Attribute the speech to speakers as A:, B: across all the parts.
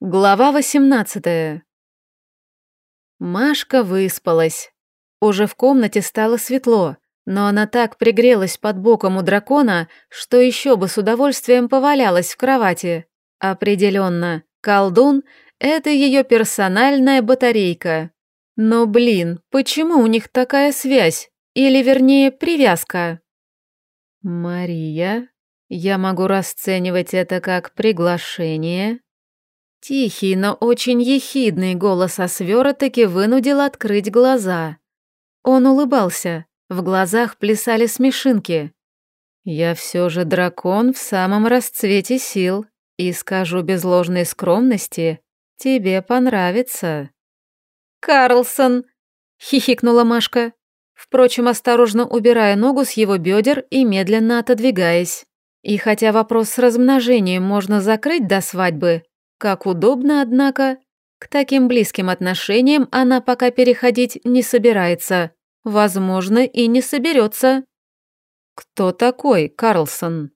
A: Глава 18 Машка выспалась. Уже в комнате стало светло, но она так пригрелась под боком у дракона, что еще бы с удовольствием повалялась в кровати. Определенно, колдун — это ее персональная батарейка. Но, блин, почему у них такая связь? Или, вернее, привязка? Мария, я могу расценивать это как приглашение? Тихий, но очень ехидный голос Освера таки вынудил открыть глаза. Он улыбался, в глазах плясали смешинки. «Я все же дракон в самом расцвете сил, и скажу без ложной скромности, тебе понравится». «Карлсон!» — хихикнула Машка, впрочем, осторожно убирая ногу с его бедер и медленно отодвигаясь. И хотя вопрос с размножением можно закрыть до свадьбы, как удобно, однако, к таким близким отношениям она пока переходить не собирается. Возможно, и не соберется. «Кто такой Карлсон?»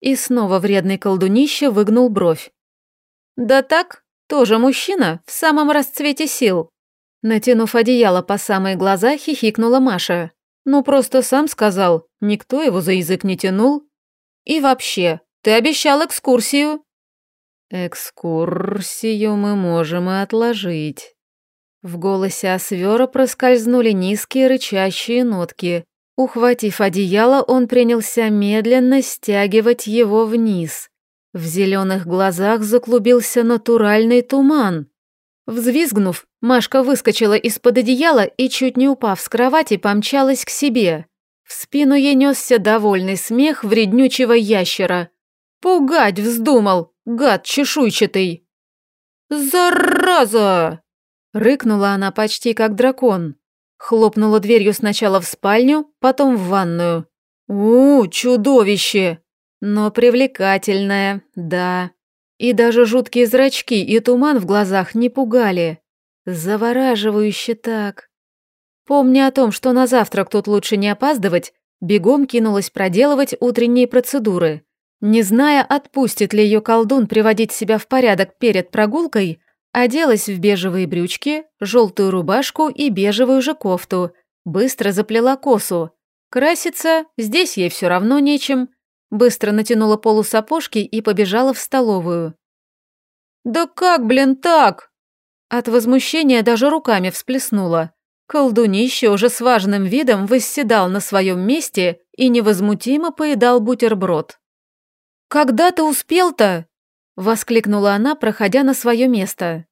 A: И снова вредный колдунище выгнул бровь. «Да так, тоже мужчина, в самом расцвете сил». Натянув одеяло по самые глаза, хихикнула Маша. «Ну, просто сам сказал, никто его за язык не тянул. И вообще, ты обещал экскурсию». «Экскурсию мы можем и отложить». В голосе Освера проскользнули низкие рычащие нотки. Ухватив одеяло, он принялся медленно стягивать его вниз. В зеленых глазах заклубился натуральный туман. Взвизгнув, Машка выскочила из-под одеяла и, чуть не упав с кровати, помчалась к себе. В спину ей несся довольный смех вреднючего ящера. «Пугать вздумал!» гад чешуйчатый!» «Зараза!» — рыкнула она почти как дракон. Хлопнула дверью сначала в спальню, потом в ванную. «У, чудовище!» Но привлекательное, да. И даже жуткие зрачки и туман в глазах не пугали. Завораживающе так. Помня о том, что на завтрак тут лучше не опаздывать, бегом кинулась проделывать утренние процедуры. Не зная, отпустит ли ее колдун приводить себя в порядок перед прогулкой, оделась в бежевые брючки, желтую рубашку и бежевую же кофту, быстро заплела косу. Краситься здесь ей все равно нечем. Быстро натянула полусапожки и побежала в столовую. «Да как, блин, так?» От возмущения даже руками всплеснула. Колдунище уже с важным видом восседал на своем месте и невозмутимо поедал бутерброд. «Когда ты успел-то?» — воскликнула она, проходя на свое место.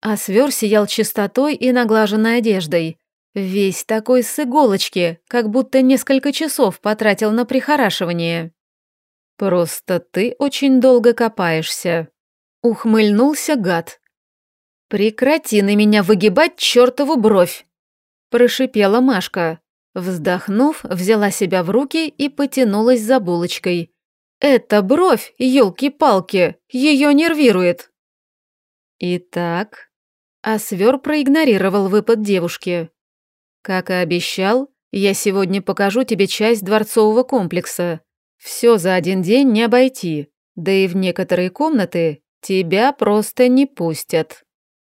A: А свер сиял чистотой и наглаженной одеждой. Весь такой с иголочки, как будто несколько часов потратил на прихорашивание. «Просто ты очень долго копаешься», — ухмыльнулся гад. «Прекрати на меня выгибать чертову бровь!» — прошипела Машка. Вздохнув, взяла себя в руки и потянулась за булочкой. Эта бровь, елки-палки, ее нервирует. Итак, Асвер проигнорировал выпад девушки. Как и обещал, я сегодня покажу тебе часть дворцового комплекса. Все за один день не обойти, да и в некоторые комнаты тебя просто не пустят.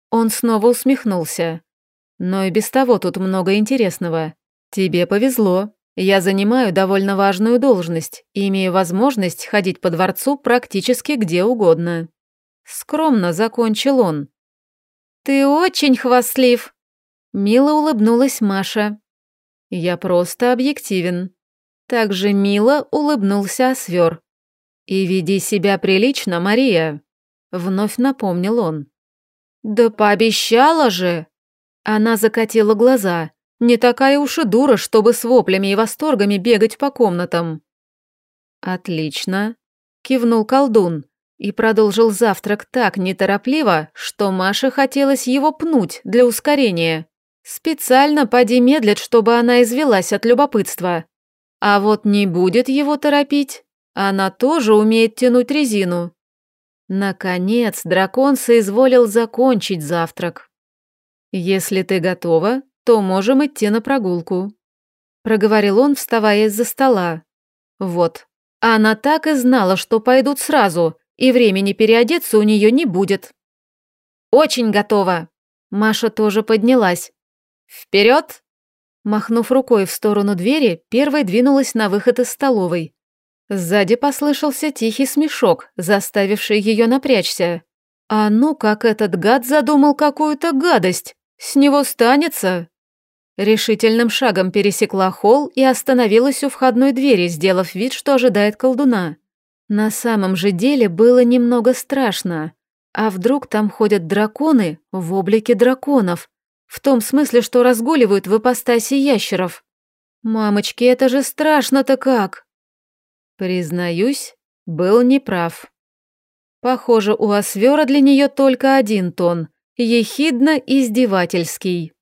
A: Он снова усмехнулся. Но и без того тут много интересного. Тебе повезло, я занимаю довольно важную должность и имею возможность ходить по дворцу практически где угодно. Скромно закончил он. Ты очень хвастлив. Мило улыбнулась Маша. Я просто объективен. Также мило улыбнулся Освер. И веди себя прилично, Мария. Вновь напомнил он. Да пообещала же. Она закатила глаза. Не такая уж и дура, чтобы с воплями и восторгами бегать по комнатам. Отлично, кивнул колдун и продолжил завтрак так неторопливо, что Маше хотелось его пнуть для ускорения. Специально поди медлит, чтобы она извелась от любопытства. А вот не будет его торопить. Она тоже умеет тянуть резину. Наконец, дракон соизволил закончить завтрак. «Если ты готова, то можем идти на прогулку», — проговорил он, вставая из-за стола. «Вот, она так и знала, что пойдут сразу, и времени переодеться у нее не будет». Очень готова. Маша тоже поднялась. Вперед! Махнув рукой в сторону двери, первой двинулась на выход из столовой. Сзади послышался тихий смешок, заставивший ее напрячься. А ну, как этот гад задумал какую-то гадость! С него станется! Решительным шагом пересекла холл и остановилась у входной двери, сделав вид, что ожидает колдуна. На самом же деле было немного страшно. А вдруг там ходят драконы в облике драконов? В том смысле, что разгуливают в ипостаси ящеров. Мамочки, это же страшно-то как! Признаюсь, был неправ. Похоже, у Освера для нее только один тон, ехидно-издевательский.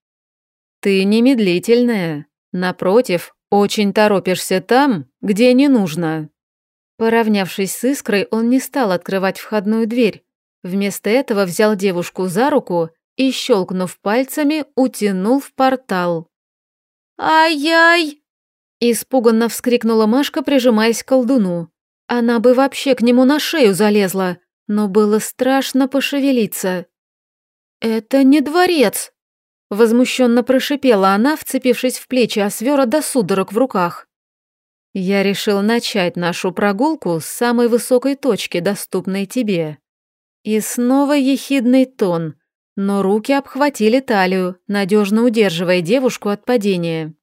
A: Ты немедлительная, напротив, очень торопишься там, где не нужно. Поравнявшись с Искрой, он не стал открывать входную дверь. Вместо этого взял девушку за руку и, щелкнув пальцами, утянул в портал. «Ай-яй!» Испуганно вскрикнула Машка, прижимаясь к колдуну. Она бы вообще к нему на шею залезла, но было страшно пошевелиться. «Это не дворец!» Возмущенно прошипела она, вцепившись в плечи Освера до судорог в руках. Я решил начать нашу прогулку с самой высокой точки, доступной тебе. И снова ехидный тон, но руки обхватили талию, надежно удерживая девушку от падения.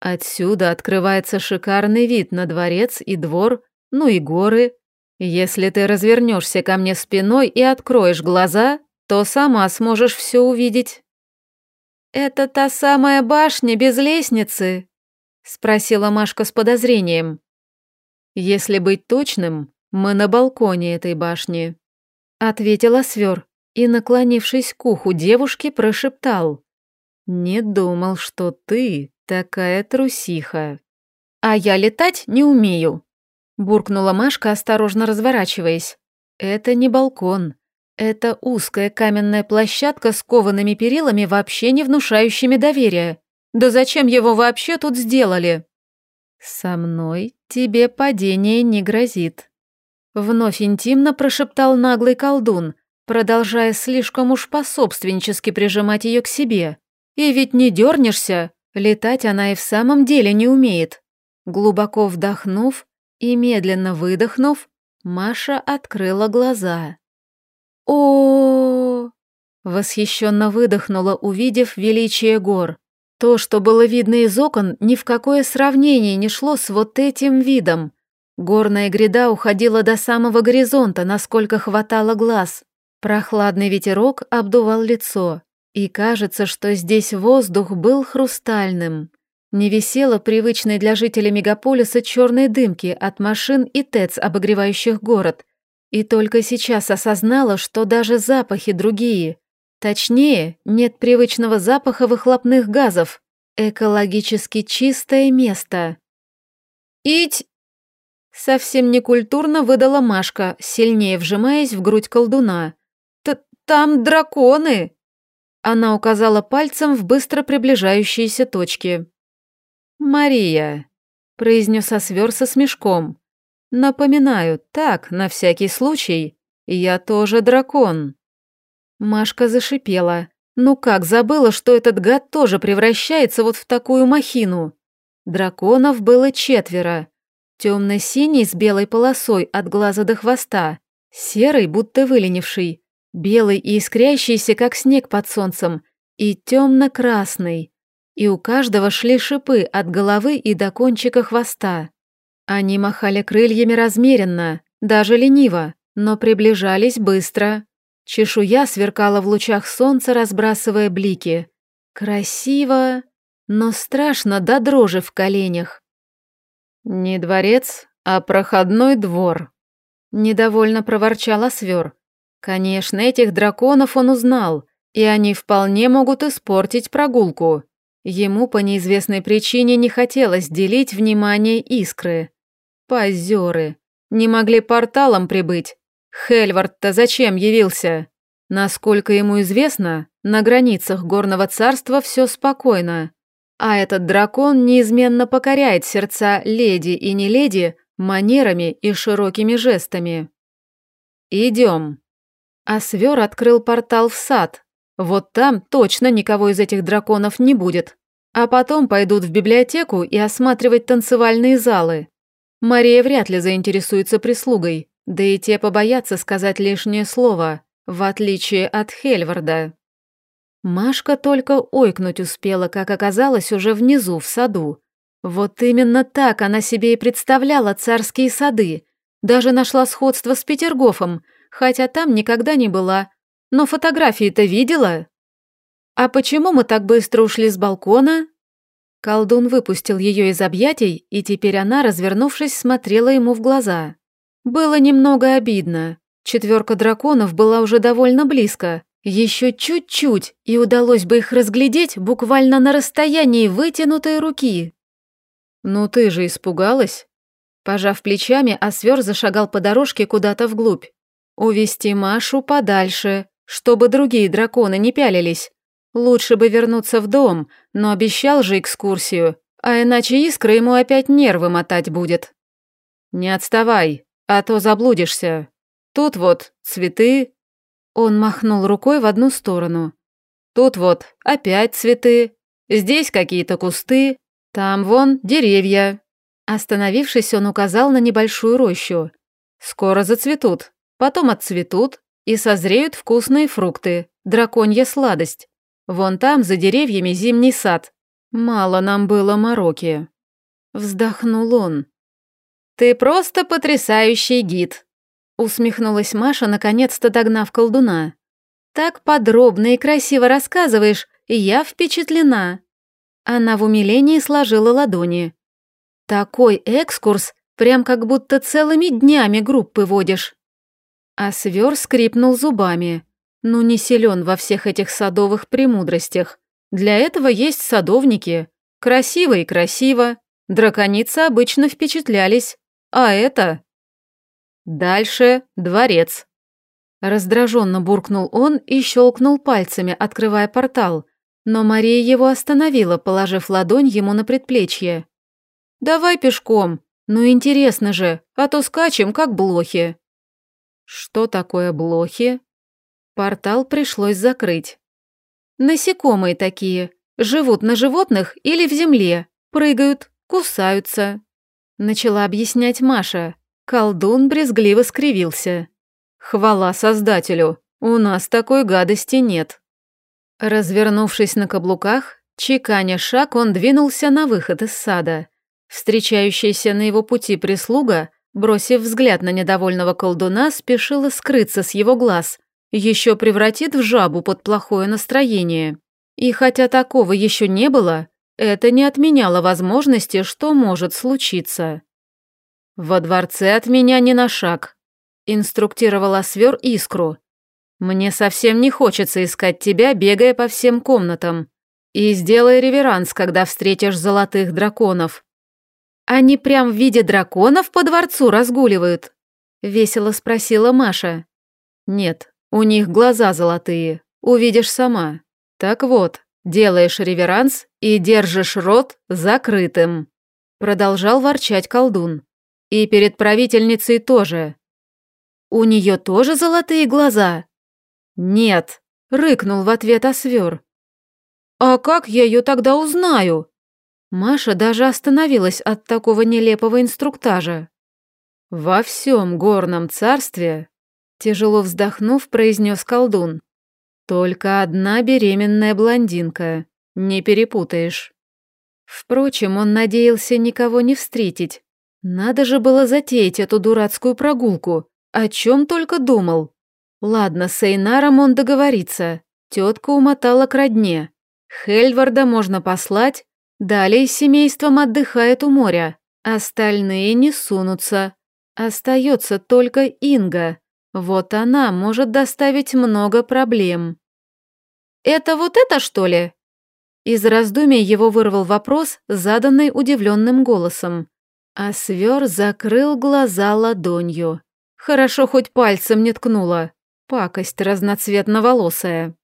A: Отсюда открывается шикарный вид на дворец и двор, ну и горы. Если ты развернешься ко мне спиной и откроешь глаза, то сама сможешь все увидеть. Это та самая башня без лестницы, Спросила Машка с подозрением. Если быть точным, мы на балконе этой башни. Ответила Свер и, наклонившись к уху девушки, прошептал. Не думал, что ты такая трусиха. А я летать не умею. Буркнула Машка, осторожно разворачиваясь. Это не балкон. Это узкая каменная площадка с коваными перилами, вообще не внушающими доверия. Да зачем его вообще тут сделали? Со мной тебе падение не грозит. Вновь интимно прошептал наглый колдун, продолжая слишком уж пособственнически прижимать ее к себе. И ведь не дернешься, летать она и в самом деле не умеет. Глубоко вдохнув и медленно выдохнув, Маша открыла глаза. О! Восхищенно выдохнула, увидев величие гор. То, что было видно из окон, ни в какое сравнение не шло с вот этим видом. Горная гряда уходила до самого горизонта, насколько хватало глаз. Прохладный ветерок обдувал лицо, и кажется, что здесь воздух был хрустальным. Не висело привычной для жителей мегаполиса черной дымки от машин и ТЭЦ, обогревающих город. И только сейчас осознала, что даже запахи другие, Точнее, нет привычного запаха выхлопных газов. Экологически чистое место. «Ить!» Совсем некультурно выдала Машка, сильнее вжимаясь в грудь колдуна. Т «Там драконы!» Она указала пальцем в быстро приближающиеся точки. «Мария», — произнес Освер со смешком. «Напоминаю, так, на всякий случай, я тоже дракон». Машка зашипела. Ну как, забыла, что этот гад тоже превращается вот в такую махину. Драконов было четверо. Темно-синий с белой полосой от глаза до хвоста, серый, будто выленивший, белый и искрящийся, как снег под солнцем, и темно-красный. И у каждого шли шипы от головы и до кончика хвоста. Они махали крыльями размеренно, даже лениво, но приближались быстро. Чешуя сверкала в лучах солнца, разбрасывая блики. Красиво, но страшно до дрожи в коленях. «Не дворец, а проходной двор», — недовольно проворчал Освер. «Конечно, этих драконов он узнал, и они вполне могут испортить прогулку. Ему по неизвестной причине не хотелось делить внимание искры. Позеры. Не могли порталом прибыть, Хельвард-то зачем явился? Насколько ему известно, на границах горного царства все спокойно, а этот дракон неизменно покоряет сердца леди и не леди манерами и широкими жестами. «Идем». А свер открыл портал в сад. Вот там точно никого из этих драконов не будет. А потом пойдут в библиотеку и осматривать танцевальные залы. Мария вряд ли заинтересуется прислугой, да и те побоятся сказать лишнее слово, в отличие от Хельварда. Машка только ойкнуть успела, как оказалось уже внизу, в саду. Вот именно так она себе и представляла царские сады. Даже нашла сходство с Петергофом, хотя там никогда не была. Но фотографии-то видела. «А почему мы так быстро ушли с балкона?» Колдун выпустил ее из объятий, и теперь она, развернувшись, смотрела ему в глаза. Было немного обидно. Четверка драконов была уже довольно близко, еще чуть-чуть, и удалось бы их разглядеть буквально на расстоянии вытянутой руки. «Ну ты же испугалась?» Пожав плечами, Освер зашагал по дорожке куда-то вглубь. Увести Машу подальше, чтобы другие драконы не пялились. Лучше бы вернуться в дом, но обещал же экскурсию, а иначе Искра ему опять нервы мотать будет. «Не отставай, а то заблудишься. Тут вот цветы, он махнул рукой в одну сторону. Тут вот опять цветы, здесь какие-то кусты, там вон деревья. Остановившись, он указал на небольшую рощу. Скоро зацветут, потом отцветут и созреют вкусные фрукты, драконья сладость. Вон там, за деревьями, зимний сад. Мало нам было мороки. Вздохнул он. «Ты просто потрясающий гид», Усмехнулась Маша, наконец-то догнав колдуна. «Так подробно и красиво рассказываешь, и я впечатлена». Она в умилении сложила ладони. «Такой экскурс, прям как будто целыми днями группы водишь». А свер скрипнул зубами. Ну, не силен во всех этих садовых премудростях. Для этого есть садовники. Красиво и красиво. Драконицы обычно впечатлялись. А это Дальше дворец. Раздраженно буркнул он и щелкнул пальцами, открывая портал, но Мария его остановила, положив ладонь ему на предплечье. «Давай пешком, ну интересно же, а то скачем, как блохи». «Что такое блохи?» Портал пришлось закрыть. «Насекомые такие, живут на животных или в земле, прыгают, кусаются», начала объяснять Маша. Колдун брезгливо скривился. «Хвала Создателю, у нас такой гадости нет». Развернувшись на каблуках, чеканя шаг, он двинулся на выход из сада. Встречающаяся на его пути прислуга, бросив взгляд на недовольного колдуна, спешила скрыться с его глаз, еще превратит в жабу под плохое настроение. И хотя такого еще не было, это не отменяло возможности, что может случиться. «Во дворце от меня ни на шаг», — инструктировала свер искру. «Мне совсем не хочется искать тебя, бегая по всем комнатам. И сделай реверанс, когда встретишь золотых драконов». «Они прям в виде драконов по дворцу разгуливают?» — весело спросила Маша. «Нет, у них глаза золотые, увидишь сама. Так вот, делаешь реверанс и держишь рот закрытым», — продолжал ворчать колдун. И перед правительницей тоже. У нее тоже золотые глаза? Нет, рыкнул в ответ Освер. А как я ее тогда узнаю? Маша даже остановилась от такого нелепого инструктажа. Во всем горном царстве, тяжело вздохнув, произнес колдун. Только одна беременная блондинка, не перепутаешь. Впрочем, он надеялся никого не встретить, надо же было затеять эту дурацкую прогулку. О чем только думал. Ладно, с Эйнаром он договорится. Тетка умотала к родне. Хельварда можно послать. Далее семейством отдыхает у моря. Остальные не сунутся. Остается только Инга. Вот она может доставить много проблем. «Это вот это, что ли?» Из раздумий его вырвал вопрос, заданный удивленным голосом. А свер закрыл глаза ладонью. Хорошо хоть пальцем не ткнула. Пакость разноцветноволосая.